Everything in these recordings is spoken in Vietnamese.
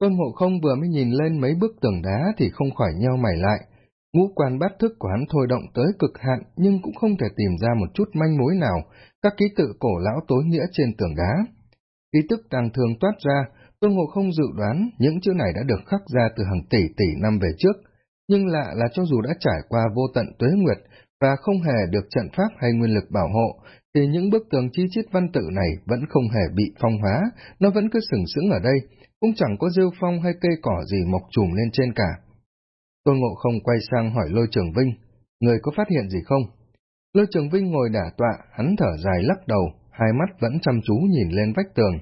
Tôn Ngộ Không vừa mới nhìn lên mấy bức tường đá thì không khỏi nheo mày lại. Ngũ quan bát thức của hắn thôi động tới cực hạn nhưng cũng không thể tìm ra một chút manh mối nào, các ký tự cổ lão tối nghĩa trên tường đá. Ký tức tàng thường toát ra, Tôn Ngộ Không dự đoán những chữ này đã được khắc ra từ hàng tỷ tỷ năm về trước, nhưng lạ là cho dù đã trải qua vô tận tuế nguyệt và không hề được trận pháp hay nguyên lực bảo hộ, thì những bức tường chi chít văn tự này vẫn không hề bị phong hóa, nó vẫn cứ sừng sững ở đây, cũng chẳng có rêu phong hay cây cỏ gì mọc trùm lên trên cả. Tôn Ngộ Không quay sang hỏi Lôi Trường Vinh, người có phát hiện gì không? Lôi Trường Vinh ngồi đả tọa, hắn thở dài lắc đầu, hai mắt vẫn chăm chú nhìn lên vách tường,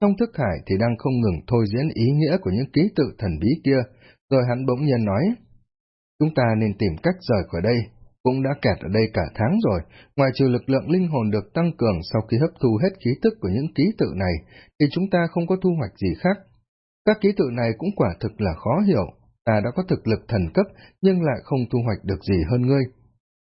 trong thức hải thì đang không ngừng thôi diễn ý nghĩa của những ký tự thần bí kia, rồi hắn bỗng nhiên nói, chúng ta nên tìm cách rời khỏi đây, cũng đã kẹt ở đây cả tháng rồi, ngoài trừ lực lượng linh hồn được tăng cường sau khi hấp thu hết khí tức của những ký tự này, thì chúng ta không có thu hoạch gì khác. Các ký tự này cũng quả thực là khó hiểu, ta đã có thực lực thần cấp nhưng lại không thu hoạch được gì hơn ngươi.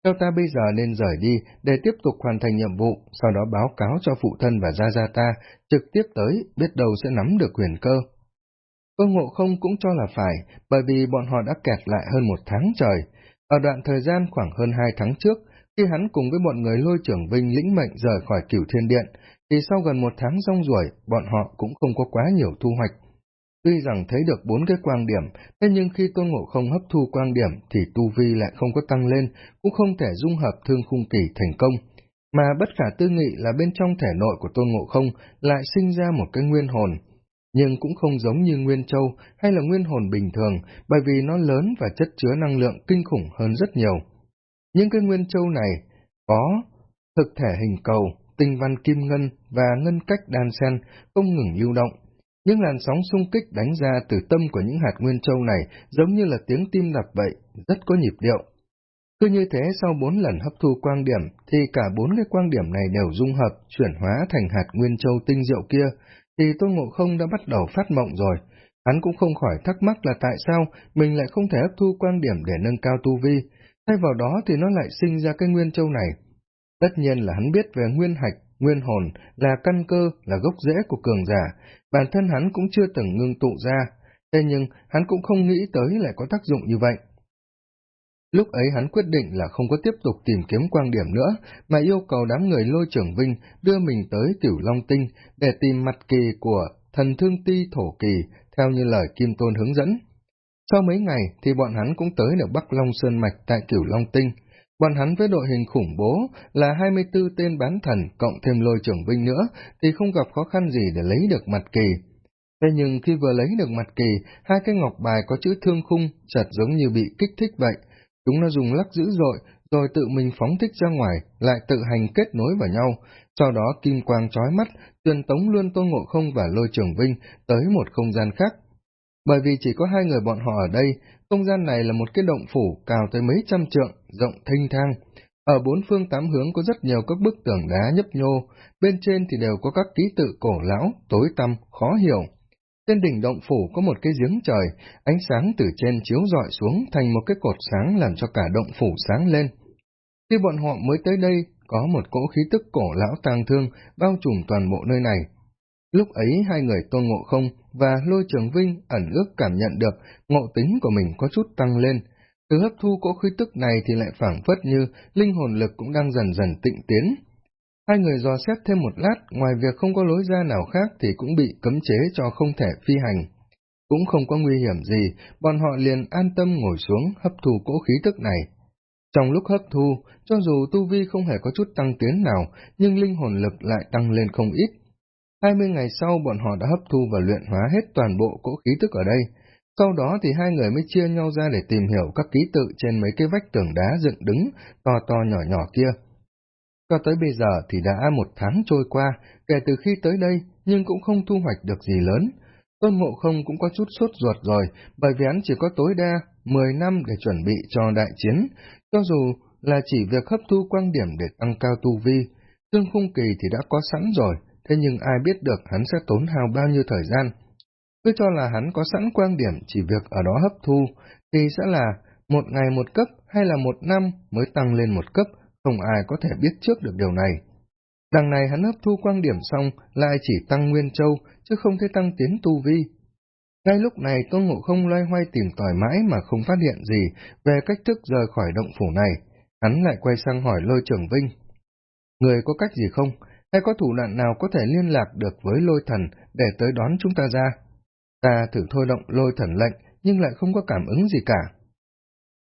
Theo ta bây giờ nên rời đi để tiếp tục hoàn thành nhiệm vụ, sau đó báo cáo cho phụ thân và gia gia ta, trực tiếp tới, biết đâu sẽ nắm được quyền cơ. Tôn Ngộ Không cũng cho là phải, bởi vì bọn họ đã kẹt lại hơn một tháng trời. Ở đoạn thời gian khoảng hơn hai tháng trước, khi hắn cùng với bọn người lôi trưởng Vinh lĩnh mệnh rời khỏi cửu thiên điện, thì sau gần một tháng rong ruổi, bọn họ cũng không có quá nhiều thu hoạch. Tuy rằng thấy được bốn cái quang điểm, thế nhưng khi Tôn Ngộ Không hấp thu quang điểm thì tu vi lại không có tăng lên, cũng không thể dung hợp thương khung kỳ thành công. Mà bất khả tư nghị là bên trong thể nội của Tôn Ngộ Không lại sinh ra một cái nguyên hồn, nhưng cũng không giống như Nguyên Châu hay là nguyên hồn bình thường, bởi vì nó lớn và chất chứa năng lượng kinh khủng hơn rất nhiều. Những cái Nguyên Châu này có thực thể hình cầu, tinh văn kim ngân và ngân cách đan sen không ngừng lưu động. Những làn sóng xung kích đánh ra từ tâm của những hạt Nguyên Châu này giống như là tiếng tim đập vậy, rất có nhịp điệu. Cứ như thế sau bốn lần hấp thu quang điểm thì cả bốn cái quang điểm này đều dung hợp, chuyển hóa thành hạt Nguyên Châu tinh diệu kia, thì Tôn Ngộ Không đã bắt đầu phát mộng rồi. Hắn cũng không khỏi thắc mắc là tại sao mình lại không thể hấp thu quan điểm để nâng cao tu vi, thay vào đó thì nó lại sinh ra cái nguyên châu này. Tất nhiên là hắn biết về nguyên hạch, nguyên hồn là căn cơ, là gốc rễ của cường giả, bản thân hắn cũng chưa từng ngưng tụ ra, thế nhưng hắn cũng không nghĩ tới lại có tác dụng như vậy. Lúc ấy hắn quyết định là không có tiếp tục tìm kiếm quan điểm nữa, mà yêu cầu đám người lôi trưởng vinh đưa mình tới tiểu Long Tinh để tìm mặt kỳ của thần thương ti thổ kỳ, theo như lời Kim Tôn hướng dẫn. Sau mấy ngày thì bọn hắn cũng tới được Bắc Long Sơn Mạch tại Cửu Long Tinh. Bọn hắn với đội hình khủng bố là 24 tên bán thần cộng thêm lôi trưởng vinh nữa thì không gặp khó khăn gì để lấy được mặt kỳ. Thế nhưng khi vừa lấy được mặt kỳ, hai cái ngọc bài có chữ thương khung chặt giống như bị kích thích vậy, Chúng nó dùng lắc dữ dội, rồi tự mình phóng thích ra ngoài, lại tự hành kết nối vào nhau, sau đó kim quang trói mắt, truyền tống luôn Tôn Ngộ Không và Lôi Trường Vinh tới một không gian khác. Bởi vì chỉ có hai người bọn họ ở đây, không gian này là một cái động phủ cao tới mấy trăm trượng, rộng thanh thang. Ở bốn phương tám hướng có rất nhiều các bức tường đá nhấp nhô, bên trên thì đều có các ký tự cổ lão, tối tăm, khó hiểu. Trên đỉnh động phủ có một cái giếng trời, ánh sáng từ trên chiếu rọi xuống thành một cái cột sáng làm cho cả động phủ sáng lên. Khi bọn họ mới tới đây, có một cỗ khí tức cổ lão tang thương bao trùm toàn bộ nơi này. Lúc ấy hai người tôn ngộ không và lôi trường vinh ẩn ước cảm nhận được ngộ tính của mình có chút tăng lên. Từ hấp thu cỗ khí tức này thì lại phảng phất như linh hồn lực cũng đang dần dần tịnh tiến, Hai người dò xét thêm một lát, ngoài việc không có lối ra nào khác thì cũng bị cấm chế cho không thể phi hành. Cũng không có nguy hiểm gì, bọn họ liền an tâm ngồi xuống hấp thu cỗ khí tức này. Trong lúc hấp thu, cho dù tu vi không hề có chút tăng tiến nào, nhưng linh hồn lực lại tăng lên không ít. Hai mươi ngày sau bọn họ đã hấp thu và luyện hóa hết toàn bộ cỗ khí tức ở đây. Sau đó thì hai người mới chia nhau ra để tìm hiểu các ký tự trên mấy cái vách tường đá dựng đứng, to to nhỏ nhỏ kia. Cho tới bây giờ thì đã một tháng trôi qua, kể từ khi tới đây, nhưng cũng không thu hoạch được gì lớn. Tôn Ngộ Không cũng có chút sốt ruột rồi, bởi vì hắn chỉ có tối đa 10 năm để chuẩn bị cho đại chiến, cho dù là chỉ việc hấp thu quang điểm để tăng cao tu vi. Tương khung kỳ thì đã có sẵn rồi, thế nhưng ai biết được hắn sẽ tốn hao bao nhiêu thời gian. Cứ cho là hắn có sẵn quang điểm chỉ việc ở đó hấp thu, thì sẽ là một ngày một cấp hay là một năm mới tăng lên một cấp, không ai có thể biết trước được điều này. Đằng này hắn hấp thu quang điểm xong lại chỉ tăng nguyên châu, chứ không thể tăng tiến tu vi. Ngay lúc này Tôn Ngộ Không loay hoay tìm tòi mãi mà không phát hiện gì về cách thức rời khỏi động phủ này. Hắn lại quay sang hỏi lôi trường Vinh. Người có cách gì không? Hay có thủ đoạn nào có thể liên lạc được với lôi thần để tới đón chúng ta ra? Ta thử thôi động lôi thần lệnh nhưng lại không có cảm ứng gì cả.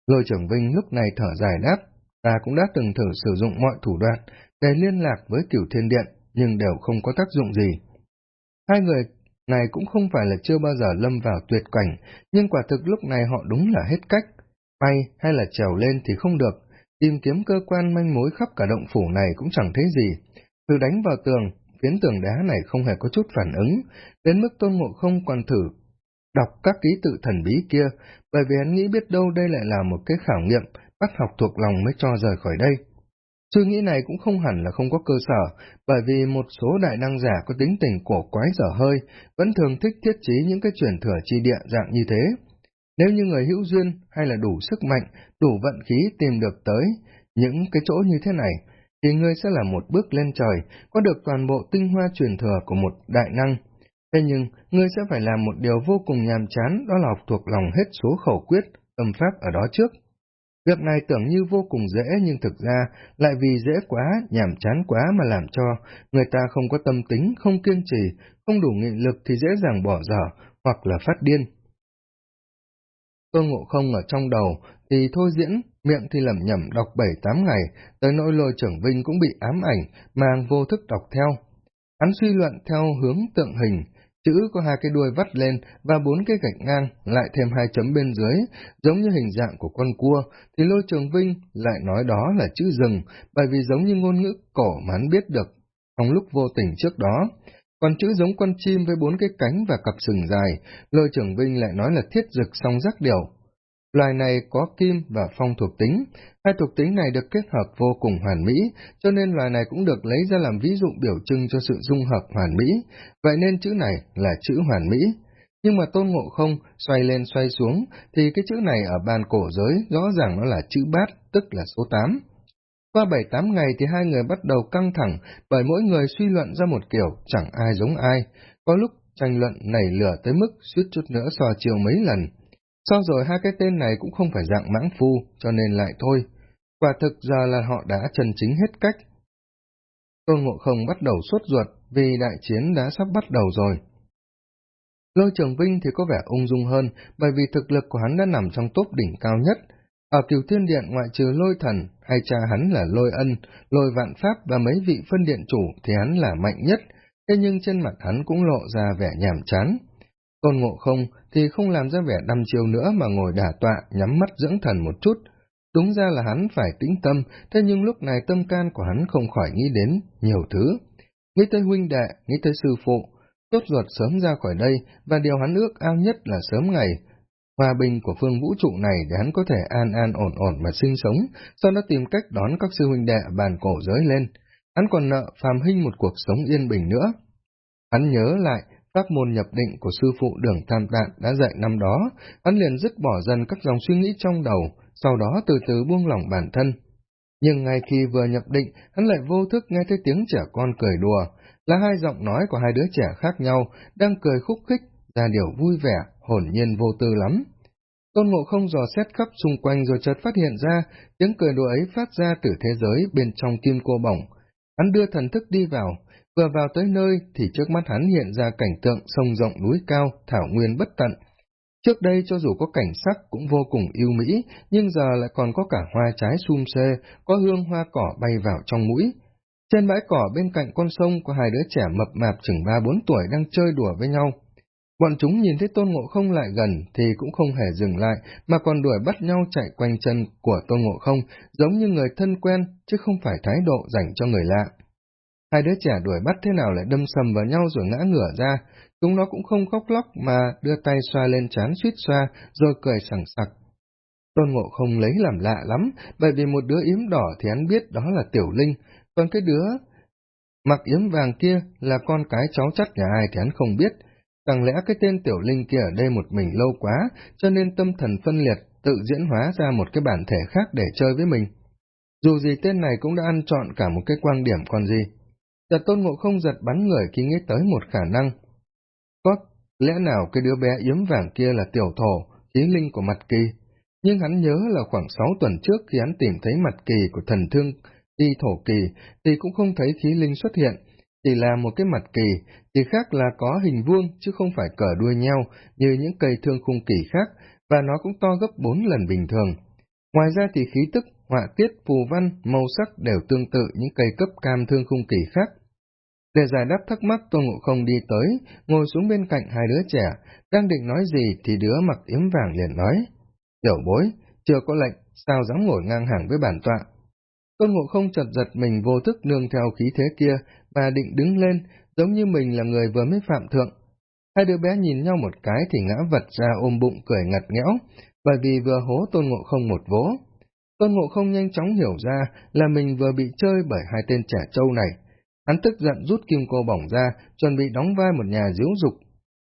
Lôi trưởng Vinh lúc này thở dài đáp, ta cũng đã từng thử sử dụng mọi thủ đoạn để liên lạc với cửu thiên điện, nhưng đều không có tác dụng gì. Hai người này cũng không phải là chưa bao giờ lâm vào tuyệt cảnh, nhưng quả thực lúc này họ đúng là hết cách. Bay hay là trèo lên thì không được, tìm kiếm cơ quan manh mối khắp cả động phủ này cũng chẳng thấy gì. Từ đánh vào tường, phiến tường đá này không hề có chút phản ứng, đến mức tôn ngộ không còn thử đọc các ký tự thần bí kia, bởi vì hắn nghĩ biết đâu đây lại là một cái khảo nghiệm, bắt học thuộc lòng mới cho rời khỏi đây. Suy nghĩ này cũng không hẳn là không có cơ sở, bởi vì một số đại năng giả có tính tình cổ quái dở hơi, vẫn thường thích thiết trí những cái truyền thừa chi địa dạng như thế. Nếu như người hữu duyên hay là đủ sức mạnh, đủ vận khí tìm được tới những cái chỗ như thế này, thì ngươi sẽ là một bước lên trời, có được toàn bộ tinh hoa truyền thừa của một đại năng. Thế nhưng, ngươi sẽ phải làm một điều vô cùng nhàm chán, đó là học thuộc lòng hết số khẩu quyết, âm pháp ở đó trước. Việc này tưởng như vô cùng dễ nhưng thực ra lại vì dễ quá, nhàm chán quá mà làm cho người ta không có tâm tính, không kiên trì, không đủ nghị lực thì dễ dàng bỏ dở hoặc là phát điên. Tôn Ngộ Không ở trong đầu thì thôi diễn, miệng thì lẩm nhẩm đọc bảy tám ngày, tới nỗi lôi trưởng Vinh cũng bị ám ảnh, mang vô thức đọc theo. Hắn suy luận theo hướng tượng hình, Chữ có hai cái đuôi vắt lên và bốn cái gạch ngang, lại thêm hai chấm bên dưới, giống như hình dạng của con cua, thì Lôi Trường Vinh lại nói đó là chữ rừng, bởi vì giống như ngôn ngữ cổ mà hắn biết được trong lúc vô tình trước đó. Còn chữ giống con chim với bốn cái cánh và cặp sừng dài, Lôi trưởng Vinh lại nói là thiết dực song rắc điều. Loài này có kim và phong thuộc tính, hai thuộc tính này được kết hợp vô cùng hoàn mỹ, cho nên loài này cũng được lấy ra làm ví dụ biểu trưng cho sự dung hợp hoàn mỹ, vậy nên chữ này là chữ hoàn mỹ. Nhưng mà tôn ngộ không xoay lên xoay xuống, thì cái chữ này ở bàn cổ giới rõ ràng nó là chữ bát, tức là số 8. Qua 7-8 ngày thì hai người bắt đầu căng thẳng, bởi mỗi người suy luận ra một kiểu, chẳng ai giống ai. Có lúc tranh luận nảy lửa tới mức suýt chút nữa so chiều mấy lần. Sau rồi hai cái tên này cũng không phải dạng mãng phu, cho nên lại thôi. Quả thực giờ là họ đã trần chính hết cách. Tôn Ngộ Không bắt đầu suốt ruột vì đại chiến đã sắp bắt đầu rồi. Lôi Trường Vinh thì có vẻ ung dung hơn bởi vì thực lực của hắn đã nằm trong top đỉnh cao nhất. Ở kiều thiên điện ngoại trừ lôi thần, hay cha hắn là lôi ân, lôi vạn pháp và mấy vị phân điện chủ thì hắn là mạnh nhất, thế nhưng trên mặt hắn cũng lộ ra vẻ nhàm chán. Tôn Ngộ Không thì không làm ra vẻ đăm chiêu nữa mà ngồi đả tọa, nhắm mắt dưỡng thần một chút. Đúng ra là hắn phải tĩnh tâm, thế nhưng lúc này tâm can của hắn không khỏi nghĩ đến nhiều thứ. Nghĩ tới huynh đệ, nghĩ tới sư phụ, tốt ruột sớm ra khỏi đây, và điều hắn ước ao nhất là sớm ngày. Hòa bình của phương vũ trụ này để hắn có thể an an ổn ổn mà sinh sống, sau đó tìm cách đón các sư huynh đệ bàn cổ giới lên. Hắn còn nợ phàm hinh một cuộc sống yên bình nữa. Hắn nhớ lại các môn nhập định của sư phụ đường tam tạng đã dạy năm đó, hắn liền dứt bỏ dần các dòng suy nghĩ trong đầu, sau đó từ từ buông lỏng bản thân. Nhưng ngay khi vừa nhập định, hắn lại vô thức nghe thấy tiếng trẻ con cười đùa, là hai giọng nói của hai đứa trẻ khác nhau, đang cười khúc khích, ra điều vui vẻ, hồn nhiên vô tư lắm. Tôn Ngộ không dò xét khắp xung quanh rồi chợt phát hiện ra, tiếng cười đùa ấy phát ra từ thế giới bên trong kim cô bổng. Hắn đưa thần thức đi vào, Vừa vào tới nơi thì trước mắt hắn hiện ra cảnh tượng sông rộng núi cao, thảo nguyên bất tận. Trước đây cho dù có cảnh sắc cũng vô cùng yêu mỹ, nhưng giờ lại còn có cả hoa trái sum xê, có hương hoa cỏ bay vào trong mũi. Trên bãi cỏ bên cạnh con sông có hai đứa trẻ mập mạp chừng ba bốn tuổi đang chơi đùa với nhau. Bọn chúng nhìn thấy Tôn Ngộ Không lại gần thì cũng không hề dừng lại, mà còn đuổi bắt nhau chạy quanh chân của Tôn Ngộ Không, giống như người thân quen, chứ không phải thái độ dành cho người lạ. Hai đứa trẻ đuổi bắt thế nào lại đâm sầm vào nhau rồi ngã ngửa ra, chúng nó cũng không khóc lóc mà đưa tay xoa lên trán suýt xoa, rồi cười sảng sặc. Tôn Ngộ không lấy làm lạ lắm, bởi vì một đứa yếm đỏ thì hắn biết đó là Tiểu Linh, còn cái đứa mặc yếm vàng kia là con cái cháu chắc nhà ai thì hắn không biết. Chẳng lẽ cái tên Tiểu Linh kia ở đây một mình lâu quá, cho nên tâm thần phân liệt, tự diễn hóa ra một cái bản thể khác để chơi với mình. Dù gì tên này cũng đã ăn trọn cả một cái quan điểm còn gì. Giật tôn ngộ không giật bắn người khi nghĩ tới một khả năng. Có Lẽ nào cái đứa bé yếm vàng kia là tiểu thổ, khí linh của mặt kỳ? Nhưng hắn nhớ là khoảng sáu tuần trước khi hắn tìm thấy mặt kỳ của thần thương y thổ kỳ thì cũng không thấy khí linh xuất hiện, chỉ là một cái mặt kỳ, thì khác là có hình vuông chứ không phải cờ đuôi nhau như những cây thương khung kỳ khác, và nó cũng to gấp bốn lần bình thường. Ngoài ra thì khí tức, họa tiết, phù văn, màu sắc đều tương tự những cây cấp cam thương khung kỳ khác. Để giải đáp thắc mắc Tôn Ngộ Không đi tới, ngồi xuống bên cạnh hai đứa trẻ, đang định nói gì thì đứa mặc yếm vàng liền nói. Tiểu bối, chưa có lệnh, sao dám ngồi ngang hàng với bản tọa. Tôn Ngộ Không chật giật mình vô thức nương theo khí thế kia, và định đứng lên, giống như mình là người vừa mới phạm thượng. Hai đứa bé nhìn nhau một cái thì ngã vật ra ôm bụng cười ngặt nghẽo, bởi vì vừa hố Tôn Ngộ Không một vố. Tôn Ngộ Không nhanh chóng hiểu ra là mình vừa bị chơi bởi hai tên trẻ trâu này. Hắn tức giận rút kim cô bỏng ra, chuẩn bị đóng vai một nhà diếu dục.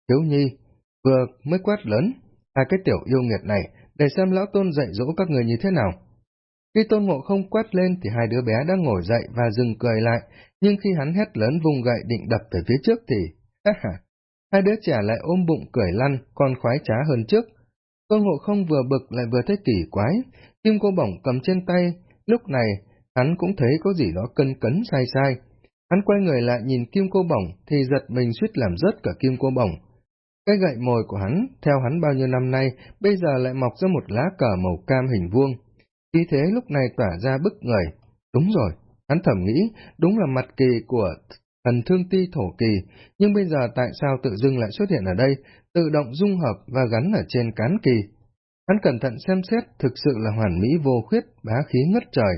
Thiếu nhi, vừa mới quát lớn, hai cái tiểu yêu nghiệt này, để xem lão tôn dạy dỗ các người như thế nào. Khi tôn ngộ không quát lên thì hai đứa bé đã ngồi dậy và dừng cười lại, nhưng khi hắn hét lớn vùng gậy định đập về phía trước thì, ha ha, hai đứa trẻ lại ôm bụng cười lăn, còn khoái trá hơn trước. Tôn ngộ không vừa bực lại vừa thấy kỳ quái, kim cô bổng cầm trên tay, lúc này hắn cũng thấy có gì đó cân cấn sai sai. Hắn quay người lại nhìn kim cô bổng thì giật mình suýt làm rớt cả kim cô bổng. Cái gậy mồi của hắn, theo hắn bao nhiêu năm nay, bây giờ lại mọc ra một lá cờ màu cam hình vuông. Khi thế lúc này tỏa ra bức người. Đúng rồi, hắn thầm nghĩ, đúng là mặt kỳ của thần thương ti thổ kỳ, nhưng bây giờ tại sao tự dưng lại xuất hiện ở đây, tự động dung hợp và gắn ở trên cán kỳ. Hắn cẩn thận xem xét, thực sự là hoàn mỹ vô khuyết, bá khí ngất trời.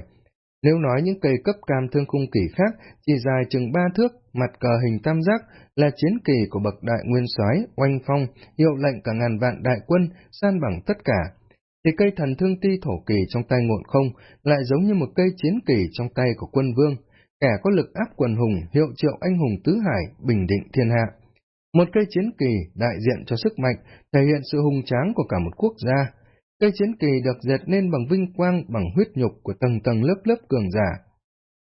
Nếu nói những cây cấp cam thương khung kỳ khác chỉ dài chừng ba thước, mặt cờ hình tam giác là chiến kỳ của bậc đại nguyên soái oanh phong, hiệu lệnh cả ngàn vạn đại quân, san bằng tất cả, thì cây thần thương ti thổ kỳ trong tay ngộn không lại giống như một cây chiến kỳ trong tay của quân vương, kẻ có lực áp quần hùng, hiệu triệu anh hùng tứ hải, bình định thiên hạ. Một cây chiến kỳ đại diện cho sức mạnh, thể hiện sự hùng tráng của cả một quốc gia. Cây chiến kỳ được dệt nên bằng vinh quang, bằng huyết nhục của tầng tầng lớp lớp cường giả.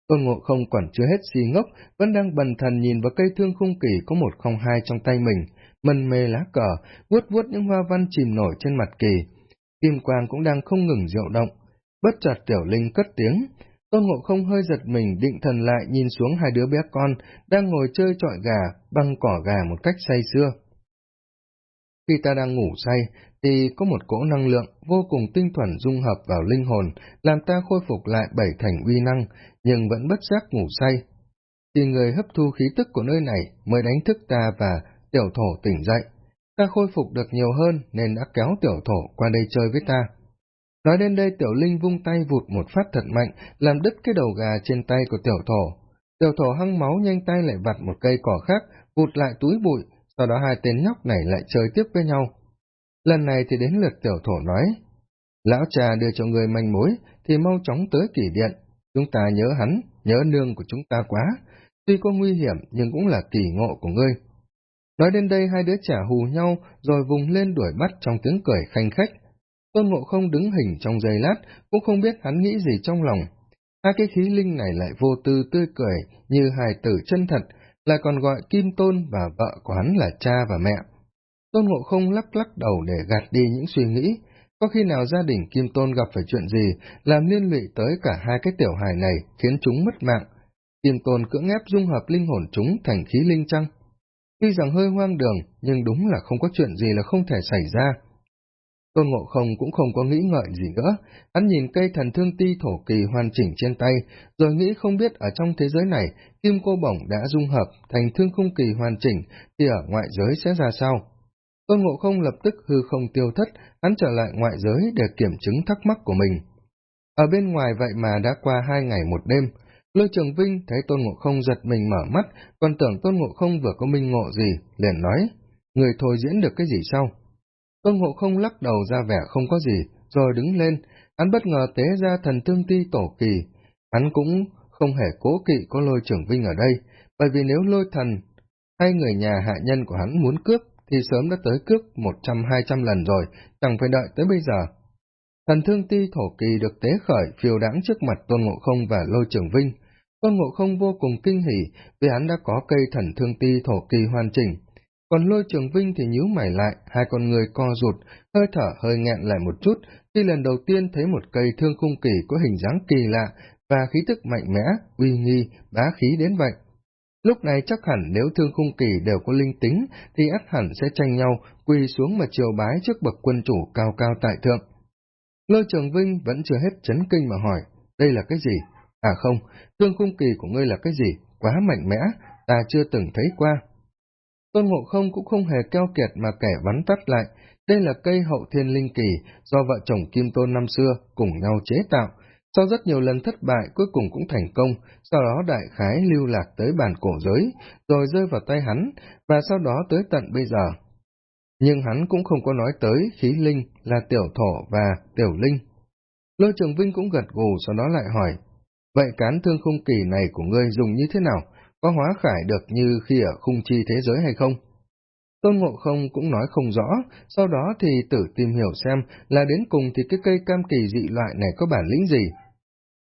Tôn Ngộ không quản chưa hết si ngốc, vẫn đang bần thần nhìn vào cây thương khung kỳ có một không hai trong tay mình, mân mê lá cờ, vuốt vuốt những hoa văn chìm nổi trên mặt kỳ kim quang cũng đang không ngừng diệu động. Bất chợt tiểu linh cất tiếng, tôn ngộ không hơi giật mình định thần lại nhìn xuống hai đứa bé con đang ngồi chơi trọi gà, băng cỏ gà một cách say xưa. Khi ta đang ngủ say, thì có một cỗ năng lượng vô cùng tinh thuần dung hợp vào linh hồn, làm ta khôi phục lại bảy thành uy năng, nhưng vẫn bất giác ngủ say. Thì người hấp thu khí tức của nơi này mới đánh thức ta và tiểu thổ tỉnh dậy ta khôi phục được nhiều hơn nên đã kéo tiểu thổ qua đây chơi với ta. Nói đến đây tiểu linh vung tay vụt một phát thật mạnh, làm đứt cái đầu gà trên tay của tiểu thổ. Tiểu thổ hăng máu nhanh tay lại vặt một cây cỏ khác, vụt lại túi bụi, sau đó hai tên nhóc này lại chơi tiếp với nhau. Lần này thì đến lượt tiểu thổ nói, Lão cha đưa cho người manh mối, thì mau chóng tới kỷ điện. Chúng ta nhớ hắn, nhớ nương của chúng ta quá. Tuy có nguy hiểm nhưng cũng là kỳ ngộ của ngươi. Nói đến đây hai đứa trẻ hù nhau, rồi vùng lên đuổi bắt trong tiếng cười khanh khách. Tôn Ngộ không đứng hình trong giây lát, cũng không biết hắn nghĩ gì trong lòng. Hai cái khí linh này lại vô tư tươi cười, như hài tử chân thật, lại còn gọi Kim Tôn và vợ của hắn là cha và mẹ. Tôn Ngộ không lắc lắc đầu để gạt đi những suy nghĩ, có khi nào gia đình Kim Tôn gặp phải chuyện gì, làm liên lụy tới cả hai cái tiểu hài này, khiến chúng mất mạng. Kim Tôn cưỡng ép dung hợp linh hồn chúng thành khí linh chăng? Tuy rằng hơi hoang đường, nhưng đúng là không có chuyện gì là không thể xảy ra. Tôn Ngộ Không cũng không có nghĩ ngợi gì nữa, hắn nhìn cây thần thương ti thổ kỳ hoàn chỉnh trên tay, rồi nghĩ không biết ở trong thế giới này, kim cô bổng đã dung hợp thành thương khung kỳ hoàn chỉnh, thì ở ngoại giới sẽ ra sao? Tôn Ngộ Không lập tức hư không tiêu thất, hắn trở lại ngoại giới để kiểm chứng thắc mắc của mình. Ở bên ngoài vậy mà đã qua hai ngày một đêm, Lôi Trường Vinh thấy Tôn Ngộ Không giật mình mở mắt, còn tưởng Tôn Ngộ Không vừa có minh ngộ gì, liền nói, người thôi diễn được cái gì sao? Tôn Ngộ Không lắc đầu ra vẻ không có gì, rồi đứng lên, hắn bất ngờ tế ra thần thương ti tổ kỳ. Hắn cũng không hề cố kỵ có lôi Trường Vinh ở đây, bởi vì nếu lôi thần hay người nhà hạ nhân của hắn muốn cướp, thì sớm đã tới cướp một trăm hai trăm lần rồi, chẳng phải đợi tới bây giờ. Thần thương ti thổ kỳ được tế khởi phiêu đáng trước mặt Tôn Ngộ Không và Lôi Trường Vinh. Tôn Ngộ Không vô cùng kinh hỉ vì hắn đã có cây thần thương ti thổ kỳ hoàn chỉnh còn lôi trường vinh thì nhíu mày lại, hai con người co rụt, hơi thở hơi nghẹn lại một chút, khi lần đầu tiên thấy một cây thương khung kỳ có hình dáng kỳ lạ và khí tức mạnh mẽ, uy nghi, bá khí đến vậy. Lúc này chắc hẳn nếu thương khung kỳ đều có linh tính, thì ắt hẳn sẽ tranh nhau, quỳ xuống mà triều bái trước bậc quân chủ cao cao tại thượng. Lôi trường vinh vẫn chưa hết chấn kinh mà hỏi, đây là cái gì? À không, thương khung kỳ của ngươi là cái gì? Quá mạnh mẽ, ta chưa từng thấy qua. Tôn Ngộ Không cũng không hề keo kiệt mà kẻ vắn tắt lại, đây là cây hậu thiên linh kỳ do vợ chồng Kim Tôn năm xưa cùng nhau chế tạo. Sau rất nhiều lần thất bại cuối cùng cũng thành công, sau đó đại khái lưu lạc tới bản cổ giới, rồi rơi vào tay hắn, và sau đó tới tận bây giờ. Nhưng hắn cũng không có nói tới khí linh là tiểu thổ và tiểu linh. Lôi Trường Vinh cũng gật gù sau đó lại hỏi, vậy cán thương không kỳ này của ngươi dùng như thế nào? Có hóa khải được như khi ở khung chi thế giới hay không? Tôn Ngộ Không cũng nói không rõ, sau đó thì tự tìm hiểu xem là đến cùng thì cái cây cam kỳ dị loại này có bản lĩnh gì.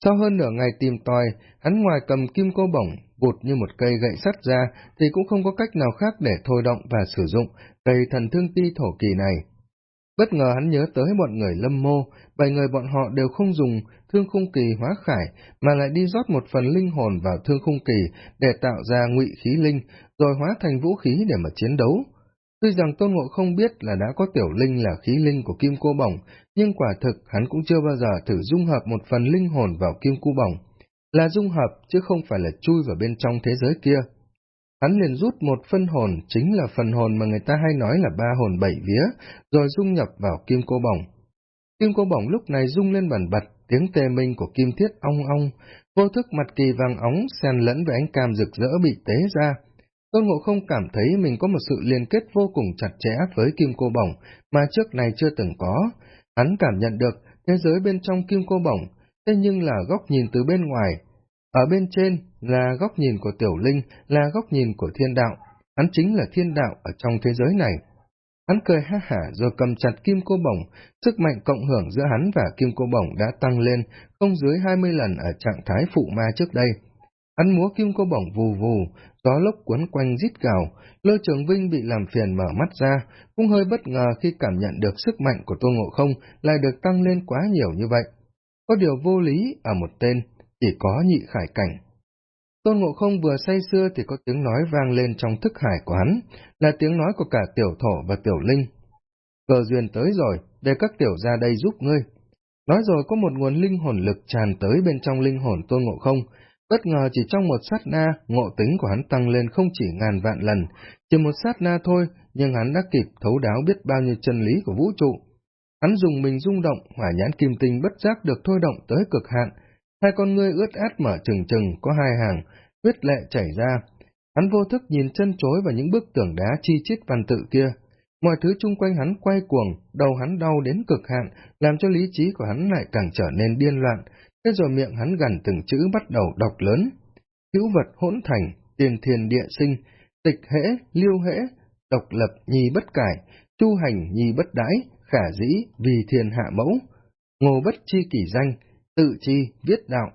Sau hơn nửa ngày tìm tòi, hắn ngoài cầm kim cô bổng, vụt như một cây gậy sắt ra, thì cũng không có cách nào khác để thôi động và sử dụng cây thần thương ti thổ kỳ này. Bất ngờ hắn nhớ tới bọn người lâm mô, bảy người bọn họ đều không dùng thương khung kỳ hóa khải, mà lại đi rót một phần linh hồn vào thương khung kỳ để tạo ra ngụy khí linh, rồi hóa thành vũ khí để mà chiến đấu. Tuy rằng Tôn Ngộ không biết là đã có tiểu linh là khí linh của kim cô bổng, nhưng quả thực hắn cũng chưa bao giờ thử dung hợp một phần linh hồn vào kim cô bổng. Là dung hợp chứ không phải là chui vào bên trong thế giới kia. Hắn liền rút một phân hồn, chính là phần hồn mà người ta hay nói là ba hồn bảy vía, rồi dung nhập vào kim cô bổng. Kim cô bổng lúc này rung lên bẩn bật, tiếng tê minh của kim thiết ong ong, vô thức mặt kỳ vàng óng xen lẫn với ánh cam rực rỡ bị tế ra, Tôn Ngộ không cảm thấy mình có một sự liên kết vô cùng chặt chẽ với kim cô bổng mà trước này chưa từng có. Hắn cảm nhận được thế giới bên trong kim cô bổng, thế nhưng là góc nhìn từ bên ngoài. Ở bên trên là góc nhìn của tiểu linh, là góc nhìn của thiên đạo. Hắn chính là thiên đạo ở trong thế giới này. Hắn cười ha hả rồi cầm chặt kim cô bổng, sức mạnh cộng hưởng giữa hắn và kim cô bổng đã tăng lên không dưới 20 lần ở trạng thái phụ ma trước đây. Hắn múa kim cô bổng vù vù, gió lốc cuốn quanh rít gào, lôi trường vinh bị làm phiền mở mắt ra, cũng hơi bất ngờ khi cảm nhận được sức mạnh của tôn ngộ không lại được tăng lên quá nhiều như vậy. Có điều vô lý ở một tên, chỉ có nhị khải cảnh. Tôn Ngộ Không vừa say xưa thì có tiếng nói vang lên trong thức hải của hắn, là tiếng nói của cả tiểu thổ và tiểu linh. Cờ duyên tới rồi, để các tiểu ra đây giúp ngươi. Nói rồi có một nguồn linh hồn lực tràn tới bên trong linh hồn Tôn Ngộ Không, Bất ngờ chỉ trong một sát na, ngộ tính của hắn tăng lên không chỉ ngàn vạn lần, chỉ một sát na thôi, nhưng hắn đã kịp thấu đáo biết bao nhiêu chân lý của vũ trụ. Hắn dùng mình rung động, hỏa nhãn kim tinh bất giác được thôi động tới cực hạn, hai con ngươi ướt át mở trừng trừng, có hai hàng, huyết lệ chảy ra. Hắn vô thức nhìn chân chối vào những bức tường đá chi chít văn tự kia. Mọi thứ chung quanh hắn quay cuồng, đầu hắn đau đến cực hạn, làm cho lý trí của hắn lại càng trở nên điên loạn, Thế rồi miệng hắn gần từng chữ bắt đầu đọc lớn. Hữu vật hỗn thành, tiền thiền địa sinh, tịch hễ, liêu hễ, độc lập nhi bất cải, chu hành nhi bất đãi, khả dĩ vì thiền hạ mẫu, ngô bất chi kỷ danh, tự chi viết đạo.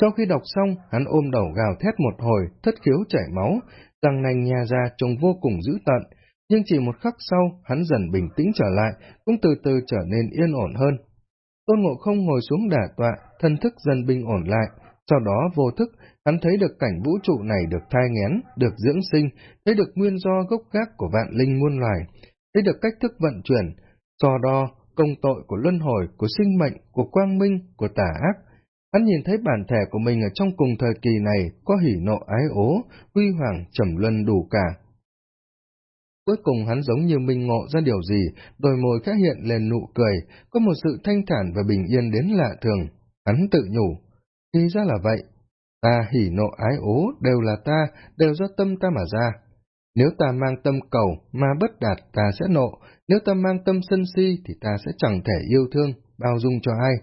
Sau khi đọc xong, hắn ôm đầu gào thét một hồi, thất khiếu chảy máu, răng nành nhà ra trông vô cùng dữ tận, nhưng chỉ một khắc sau, hắn dần bình tĩnh trở lại, cũng từ từ trở nên yên ổn hơn. Tôn Ngộ không ngồi xuống đả tọa, thân thức dần bình ổn lại, sau đó vô thức, hắn thấy được cảnh vũ trụ này được thai ngén, được dưỡng sinh, thấy được nguyên do gốc gác của vạn linh muôn loài, thấy được cách thức vận chuyển, so đo, công tội của luân hồi, của sinh mệnh, của quang minh, của tà ác. Hắn nhìn thấy bản thể của mình ở trong cùng thời kỳ này có hỉ nộ ái ố, huy hoàng trầm luân đủ cả, Cuối cùng hắn giống như minh ngộ ra điều gì, đôi môi khẽ hiện lên nụ cười, có một sự thanh thản và bình yên đến lạ thường. Hắn tự nhủ, thì ra là vậy, ta hỉ nộ ái ố đều là ta, đều do tâm ta mà ra. Nếu ta mang tâm cầu mà bất đạt ta sẽ nộ, nếu ta mang tâm sân si thì ta sẽ chẳng thể yêu thương, bao dung cho ai.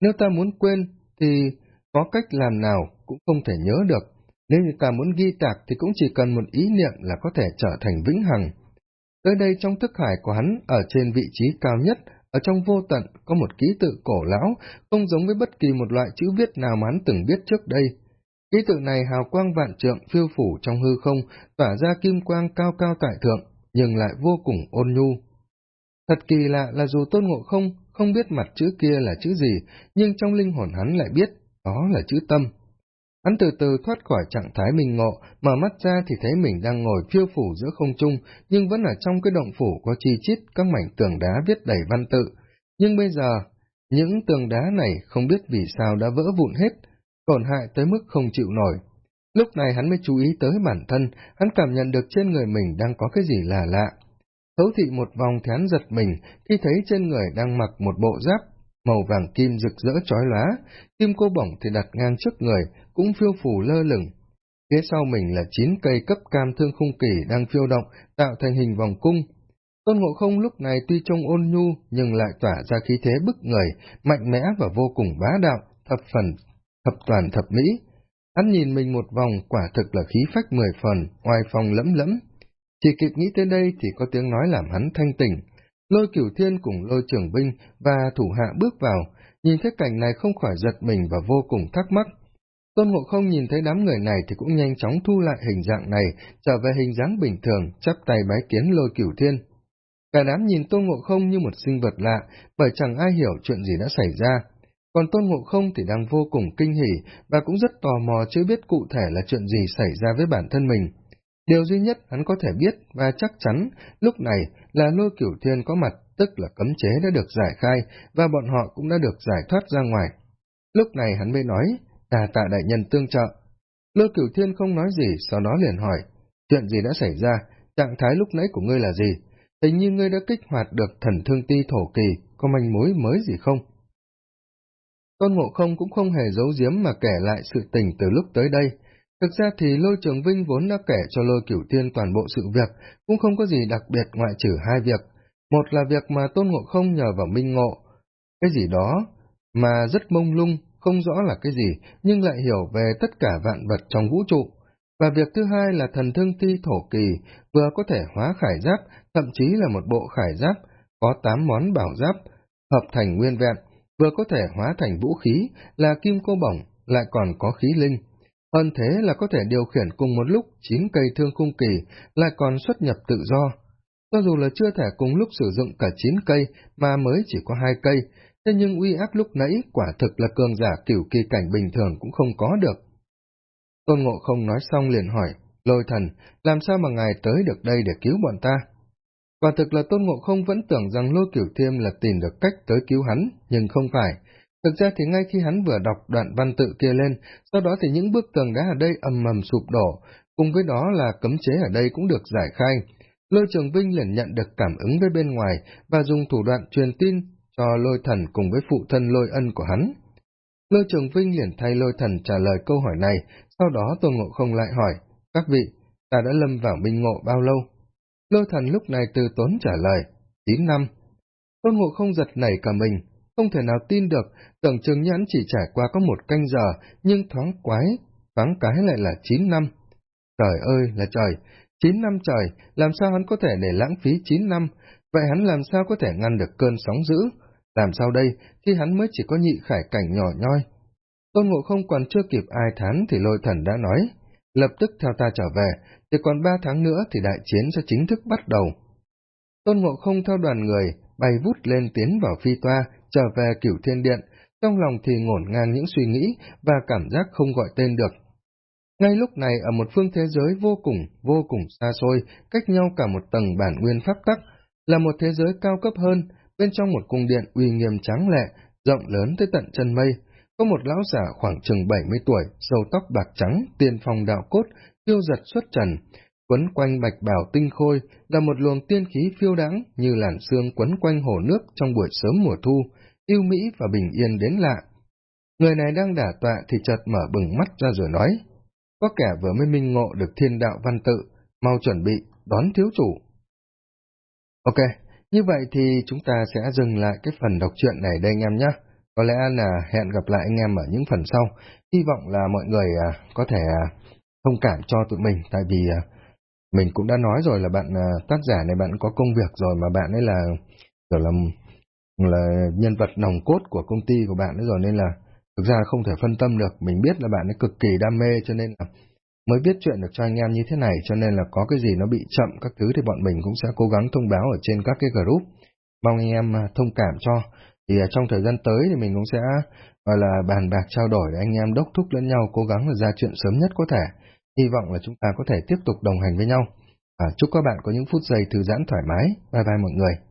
Nếu ta muốn quên thì có cách làm nào cũng không thể nhớ được. Nếu như ta muốn ghi tạc thì cũng chỉ cần một ý niệm là có thể trở thành vĩnh hằng. Tới đây trong thức hải của hắn, ở trên vị trí cao nhất, ở trong vô tận, có một ký tự cổ lão, không giống với bất kỳ một loại chữ viết nào mà hắn từng biết trước đây. Ký tự này hào quang vạn trượng phiêu phủ trong hư không, tỏa ra kim quang cao cao tại thượng, nhưng lại vô cùng ôn nhu. Thật kỳ lạ là dù tôn ngộ không không biết mặt chữ kia là chữ gì, nhưng trong linh hồn hắn lại biết, đó là chữ tâm. Hắn từ từ thoát khỏi trạng thái mình ngộ, mở mắt ra thì thấy mình đang ngồi phiêu phủ giữa không trung, nhưng vẫn ở trong cái động phủ có chi chít các mảnh tường đá viết đầy văn tự. Nhưng bây giờ, những tường đá này không biết vì sao đã vỡ vụn hết, tổn hại tới mức không chịu nổi. Lúc này hắn mới chú ý tới bản thân, hắn cảm nhận được trên người mình đang có cái gì lạ lạ. Thấu thị một vòng thán giật mình khi thấy trên người đang mặc một bộ giáp màu vàng kim rực rỡ chói lóa, kim cô bổng thì đặt ngang trước người, cũng phiêu phù lơ lửng. Phía sau mình là chín cây cấp cam thương khung kỳ đang phiêu động, tạo thành hình vòng cung. Tôn Ngộ Không lúc này tuy trông ôn nhu, nhưng lại tỏa ra khí thế bức người, mạnh mẽ và vô cùng bá đạo, thập phần, thập toàn thập mỹ. Hắn nhìn mình một vòng, quả thực là khí phách mười phần, oai phong lẫm lẫm. Chỉ kịp nghĩ tới đây thì có tiếng nói làm hắn thanh tỉnh. Lôi cửu thiên cùng lôi trưởng binh và thủ hạ bước vào, nhìn thấy cảnh này không khỏi giật mình và vô cùng thắc mắc. Tôn Ngộ Không nhìn thấy đám người này thì cũng nhanh chóng thu lại hình dạng này, trở về hình dáng bình thường, chắp tay bái kiến lôi cửu thiên. Cả đám nhìn Tôn Ngộ Không như một sinh vật lạ, bởi chẳng ai hiểu chuyện gì đã xảy ra. Còn Tôn Ngộ Không thì đang vô cùng kinh hỉ và cũng rất tò mò chưa biết cụ thể là chuyện gì xảy ra với bản thân mình. Điều duy nhất hắn có thể biết và chắc chắn lúc này là lôi cửu thiên có mặt, tức là cấm chế đã được giải khai và bọn họ cũng đã được giải thoát ra ngoài. Lúc này hắn mới nói, đà tạ đại nhân tương trợ. Lôi cửu thiên không nói gì, sau đó liền hỏi, chuyện gì đã xảy ra, trạng thái lúc nãy của ngươi là gì? Hình như ngươi đã kích hoạt được thần thương ti thổ kỳ, có manh mối mới gì không? Tôn Ngộ Không cũng không hề giấu giếm mà kể lại sự tình từ lúc tới đây, Thực ra thì Lôi Trường Vinh vốn đã kể cho Lôi Cửu tiên toàn bộ sự việc, cũng không có gì đặc biệt ngoại trừ hai việc. Một là việc mà Tôn Ngộ Không nhờ vào Minh Ngộ, cái gì đó mà rất mông lung, không rõ là cái gì, nhưng lại hiểu về tất cả vạn vật trong vũ trụ. Và việc thứ hai là thần thương thi thổ kỳ, vừa có thể hóa khải giáp, thậm chí là một bộ khải giáp, có tám món bảo giáp, hợp thành nguyên vẹn, vừa có thể hóa thành vũ khí, là kim cô bổng, lại còn có khí linh. Hơn thế là có thể điều khiển cùng một lúc chín cây thương khung kỳ, lại còn xuất nhập tự do. Cho dù là chưa thể cùng lúc sử dụng cả chín cây, mà mới chỉ có hai cây, thế nhưng uy áp lúc nãy quả thực là cường giả kiểu kỳ cảnh bình thường cũng không có được. Tôn Ngộ không nói xong liền hỏi, lôi thần, làm sao mà ngài tới được đây để cứu bọn ta? Quả thực là Tôn Ngộ không vẫn tưởng rằng lôi kiểu thiêm là tìm được cách tới cứu hắn, nhưng không phải, Thực ra thì ngay khi hắn vừa đọc đoạn văn tự kia lên, sau đó thì những bức tường đá ở đây ầm mầm sụp đổ, cùng với đó là cấm chế ở đây cũng được giải khai. Lôi Trường Vinh liền nhận được cảm ứng với bên ngoài và dùng thủ đoạn truyền tin cho lôi thần cùng với phụ thân lôi ân của hắn. Lôi Trường Vinh liền thay lôi thần trả lời câu hỏi này, sau đó Tôn Ngộ Không lại hỏi, các vị, ta đã lâm vào minh ngộ bao lâu? Lôi thần lúc này từ tốn trả lời, 9 năm. Tôn Ngộ Không giật nảy cả mình, không thể nào tin được, tưởng chừng như hắn chỉ trải qua có một canh giờ, nhưng thoáng quái, thoáng cái lại là chín năm. Trời ơi là trời, chín năm trời, làm sao hắn có thể để lãng phí chín năm, vậy hắn làm sao có thể ngăn được cơn sóng dữ? Làm sao đây, khi hắn mới chỉ có nhị khải cảnh nhỏ nhoi? Tôn Ngộ không còn chưa kịp ai thán thì lôi thần đã nói, lập tức theo ta trở về, thì còn ba tháng nữa thì đại chiến sẽ chính thức bắt đầu. Tôn Ngộ không theo đoàn người, bay vút lên tiến vào phi toa, trở về cửu thiên điện, trong lòng thì ngổn ngang những suy nghĩ và cảm giác không gọi tên được. Ngay lúc này ở một phương thế giới vô cùng, vô cùng xa xôi, cách nhau cả một tầng bản nguyên pháp tắc, là một thế giới cao cấp hơn, bên trong một cung điện uy nghiêm trắng lệ, rộng lớn tới tận chân mây, có một lão giả khoảng chừng 70 tuổi, râu tóc bạc trắng, tiên phong đạo cốt, tiêu giật xuất trần, quấn quanh bạch bảo tinh khôi là một luồng tiên khí phiêu đãng như làn sương quấn quanh hồ nước trong buổi sớm mùa thu, yêu mỹ và bình yên đến lạ. Người này đang đả tọa thì chợt mở bừng mắt ra rồi nói, có kẻ vừa mới minh ngộ được thiên đạo văn tự, mau chuẩn bị, đón thiếu chủ. Ok, như vậy thì chúng ta sẽ dừng lại cái phần đọc truyện này đây anh em nhé. Có lẽ là hẹn gặp lại anh em ở những phần sau. Hy vọng là mọi người à, có thể à, thông cảm cho tụi mình, tại vì à, mình cũng đã nói rồi là bạn à, tác giả này bạn có công việc rồi mà bạn ấy là kiểu là là nhân vật nòng cốt của công ty của bạn ấy rồi nên là thực ra không thể phân tâm được mình biết là bạn ấy cực kỳ đam mê cho nên là mới biết chuyện được cho anh em như thế này, cho nên là có cái gì nó bị chậm các thứ thì bọn mình cũng sẽ cố gắng thông báo ở trên các cái group. Mong anh em à, thông cảm cho. Thì à, trong thời gian tới thì mình cũng sẽ gọi là bàn bạc trao đổi để anh em đốc thúc lẫn nhau cố gắng là ra chuyện sớm nhất có thể. Hy vọng là chúng ta có thể tiếp tục đồng hành với nhau. À, chúc các bạn có những phút giây thư giãn thoải mái. Bye bye mọi người.